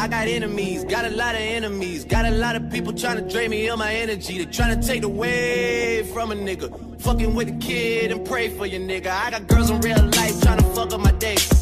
I got enemies, got a lot of enemies. Got a lot of people trying to drain me of my energy. They trying to take away from a nigga. Fucking with a kid and pray for your nigga. I got girls in real life